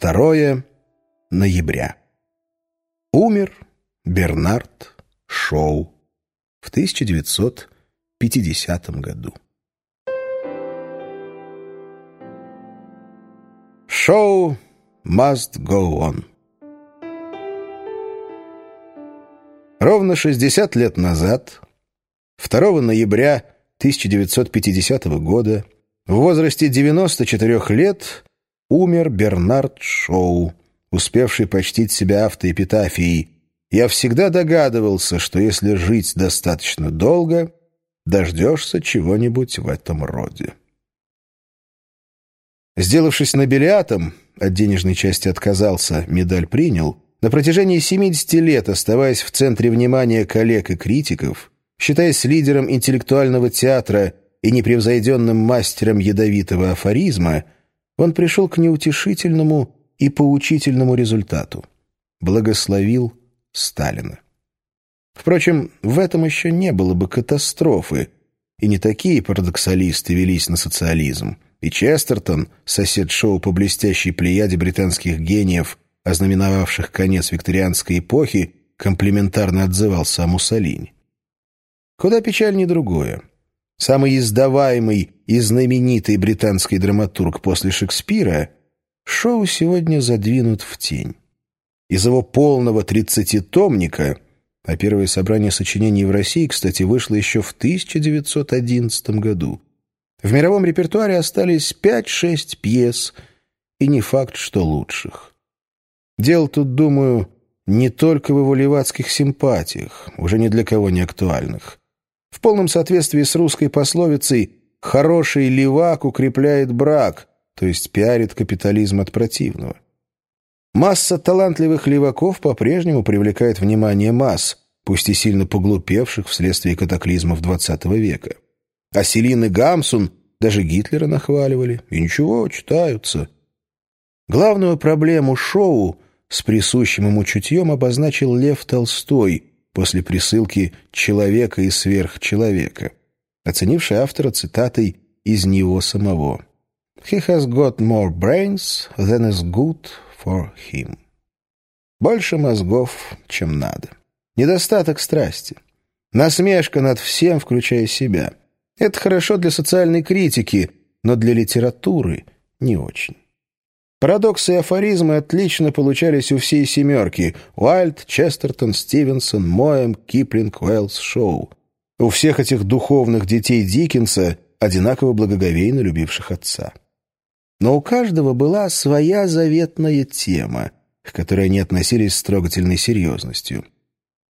2 ноября. Умер Бернард Шоу в 1950 году. Шоу must go on. Ровно 60 лет назад, 2 ноября 1950 года, в возрасте 94 лет, умер Бернард Шоу, успевший почтить себя автоэпитафией. Я всегда догадывался, что если жить достаточно долго, дождешься чего-нибудь в этом роде. Сделавшись нобелиатом, от денежной части отказался, медаль принял, на протяжении 70 лет, оставаясь в центре внимания коллег и критиков, считаясь лидером интеллектуального театра и непревзойденным мастером ядовитого афоризма, он пришел к неутешительному и поучительному результату. Благословил Сталина. Впрочем, в этом еще не было бы катастрофы, и не такие парадоксалисты велись на социализм. И Честертон, сосед шоу по блестящей плеяде британских гениев, ознаменовавших конец викторианской эпохи, комплиментарно отзывался о Муссолини. Куда печальнее другое. Самый издаваемый и знаменитый британский драматург после Шекспира, Шоу сегодня задвинут в тень. Из его полного тридцатитомника, а первое собрание сочинений в России, кстати, вышло еще в 1911 году, в мировом репертуаре остались 5-6 пьес, и не факт, что лучших. Дело тут, думаю, не только в его левацких симпатиях, уже ни для кого не актуальных. В полном соответствии с русской пословицей «хороший левак укрепляет брак», то есть пиарит капитализм от противного. Масса талантливых леваков по-прежнему привлекает внимание масс, пусть и сильно поглупевших вследствие катаклизмов XX века. А Селин и Гамсун даже Гитлера нахваливали, и ничего, читаются. Главную проблему шоу с присущим ему чутьем обозначил Лев Толстой – после присылки «человека и сверхчеловека», оценивший автора цитатой из него самого. «He has got more brains than is good for him». Больше мозгов, чем надо. Недостаток страсти. Насмешка над всем, включая себя. Это хорошо для социальной критики, но для литературы не очень. Парадоксы и афоризмы отлично получались у всей «семерки» — Уайльд, Честертон, Стивенсон, Моэм, Киплинг, Уэллс, Шоу. У всех этих духовных детей Диккенса, одинаково благоговейно любивших отца. Но у каждого была своя заветная тема, к которой они относились с трогательной серьезностью.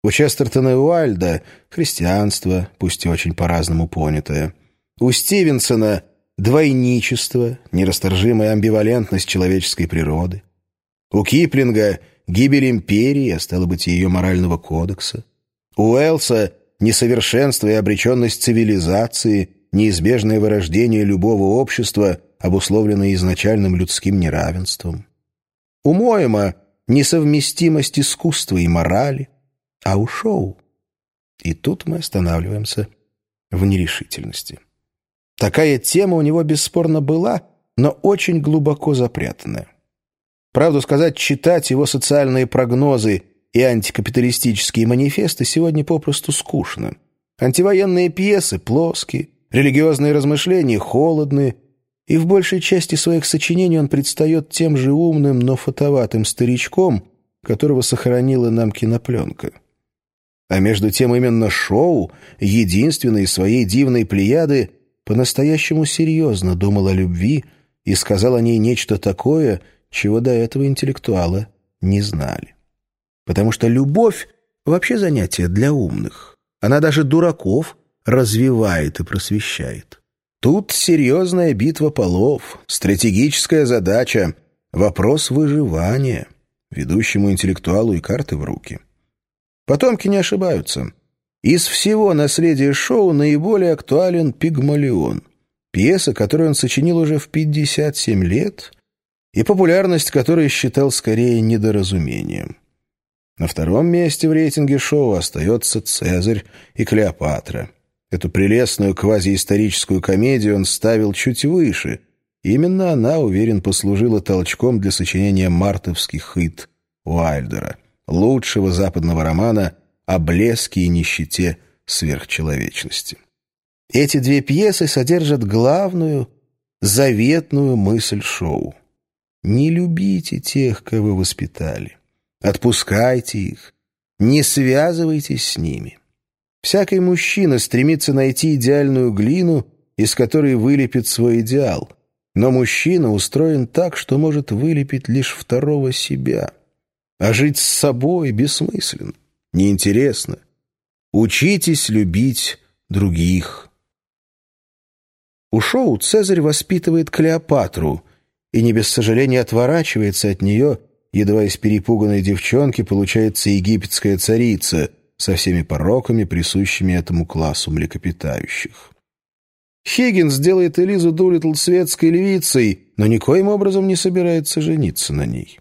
У Честертона и Уайльда — христианство, пусть и очень по-разному понятое. У Стивенсона двойничество, нерасторжимая амбивалентность человеческой природы. У Киплинга гибель империи, а стало быть, ее морального кодекса. У Уэллса несовершенство и обреченность цивилизации, неизбежное вырождение любого общества, обусловленное изначальным людским неравенством. У Моэма несовместимость искусства и морали, а у Шоу... И тут мы останавливаемся в нерешительности. Такая тема у него бесспорно была, но очень глубоко запрятанная. Правду сказать, читать его социальные прогнозы и антикапиталистические манифесты сегодня попросту скучно. Антивоенные пьесы плоские, религиозные размышления холодные, и в большей части своих сочинений он предстает тем же умным, но фотоватым старичком, которого сохранила нам кинопленка. А между тем именно шоу, единственной своей дивной плеяды, по-настоящему серьезно думал о любви и сказал о ней нечто такое, чего до этого интеллектуалы не знали. Потому что любовь — вообще занятие для умных. Она даже дураков развивает и просвещает. Тут серьезная битва полов, стратегическая задача, вопрос выживания, ведущему интеллектуалу и карты в руки. Потомки не ошибаются. Из всего наследия шоу наиболее актуален «Пигмалион», пьеса, которую он сочинил уже в 57 лет, и популярность которой считал скорее недоразумением. На втором месте в рейтинге шоу остается «Цезарь» и «Клеопатра». Эту прелестную квазиисторическую комедию он ставил чуть выше, Именно она, уверен, послужила толчком для сочинения мартовских хит Уайльдера, лучшего западного романа о блеске и нищете сверхчеловечности. Эти две пьесы содержат главную, заветную мысль шоу. Не любите тех, кого воспитали. Отпускайте их. Не связывайтесь с ними. Всякий мужчина стремится найти идеальную глину, из которой вылепит свой идеал. Но мужчина устроен так, что может вылепить лишь второго себя. А жить с собой бессмысленно, неинтересно. Учитесь любить других. У шоу Цезарь воспитывает Клеопатру и не без сожаления отворачивается от нее, едва из перепуганной девчонки получается египетская царица со всеми пороками, присущими этому классу млекопитающих. Хиггинс делает Элизу Дулитл светской львицей, но никоим образом не собирается жениться на ней.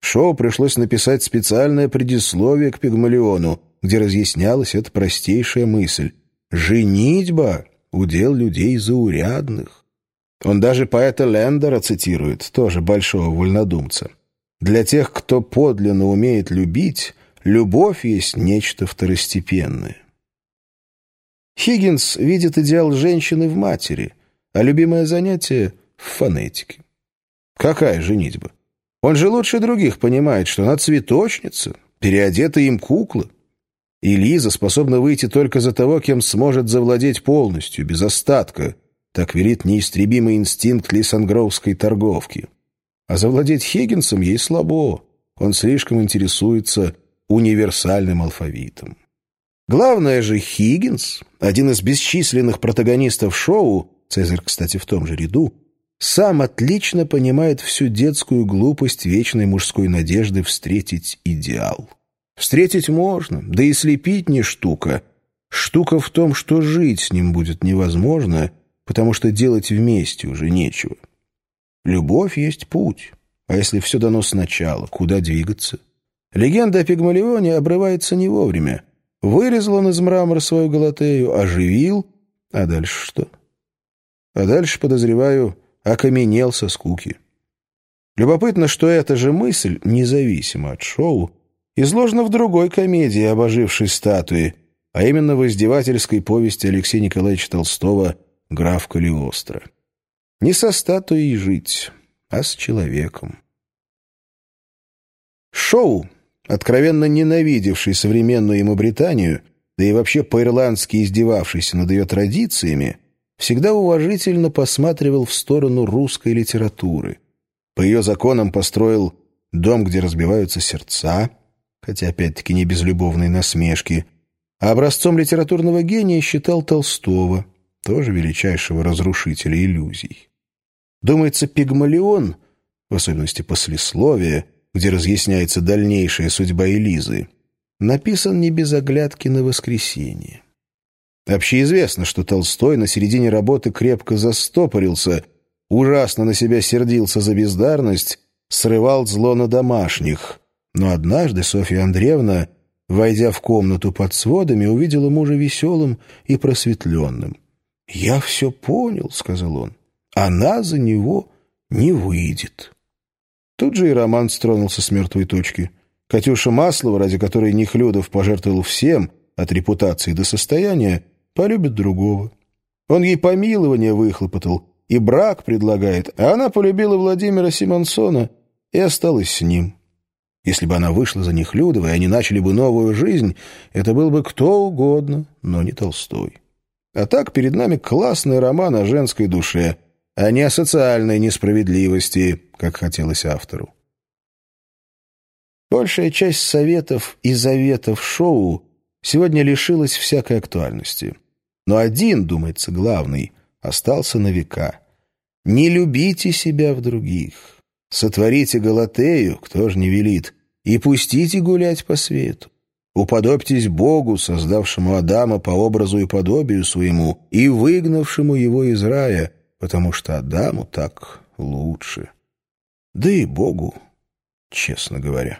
Шоу пришлось написать специальное предисловие к Пигмалиону, где разъяснялась эта простейшая мысль. «Женитьба — удел людей заурядных». Он даже поэта Лендера цитирует, тоже большого вольнодумца. «Для тех, кто подлинно умеет любить, любовь есть нечто второстепенное». Хиггинс видит идеал женщины в матери, а любимое занятие — в фонетике. Какая женитьба? Он же лучше других понимает, что она цветочница, переодета им кукла. И Лиза способна выйти только за того, кем сможет завладеть полностью, без остатка. Так велит неистребимый инстинкт лисангровской торговки. А завладеть Хиггинсом ей слабо. Он слишком интересуется универсальным алфавитом. Главное же, Хиггинс, один из бесчисленных протагонистов шоу, Цезарь, кстати, в том же ряду, сам отлично понимает всю детскую глупость вечной мужской надежды встретить идеал. Встретить можно, да и слепить не штука. Штука в том, что жить с ним будет невозможно, потому что делать вместе уже нечего. Любовь есть путь, а если все дано сначала, куда двигаться? Легенда о Пигмалионе обрывается не вовремя. Вырезал он из мрамора свою Галатею, оживил, а дальше что? А дальше, подозреваю, окаменел со скуки. Любопытно, что эта же мысль, независимо от шоу, изложена в другой комедии об ожившей статуе, а именно в издевательской повести Алексея Николаевича Толстого «Граф Калиостро». Не со статуей жить, а с человеком. Шоу откровенно ненавидевший современную ему Британию, да и вообще по-ирландски издевавшийся над ее традициями, всегда уважительно посматривал в сторону русской литературы. По ее законам построил дом, где разбиваются сердца, хотя опять-таки не без любовной насмешки, а образцом литературного гения считал Толстого, тоже величайшего разрушителя иллюзий. Думается, Пигмалион, в особенности послесловие, где разъясняется дальнейшая судьба Элизы, написан не без оглядки на воскресенье. Общеизвестно, что Толстой на середине работы крепко застопорился, ужасно на себя сердился за бездарность, срывал зло на домашних. Но однажды Софья Андреевна, войдя в комнату под сводами, увидела мужа веселым и просветленным. «Я все понял», — сказал он, — «она за него не выйдет». Тут же и роман стронулся с мертвой точки. Катюша Маслова, ради которой Нехлюдов пожертвовал всем, от репутации до состояния, полюбит другого. Он ей помилование выхлопотал и брак предлагает, а она полюбила Владимира Симонсона и осталась с ним. Если бы она вышла за Нехлюдова, и они начали бы новую жизнь, это был бы кто угодно, но не Толстой. А так перед нами классный роман о женской душе — а не о социальной несправедливости, как хотелось автору. Большая часть советов и заветов шоу сегодня лишилась всякой актуальности. Но один, думается, главный, остался на века. Не любите себя в других. Сотворите Галатею, кто же не велит, и пустите гулять по свету. Уподобьтесь Богу, создавшему Адама по образу и подобию своему, и выгнавшему его из рая, потому что Адаму так лучше. Да и Богу, честно говоря.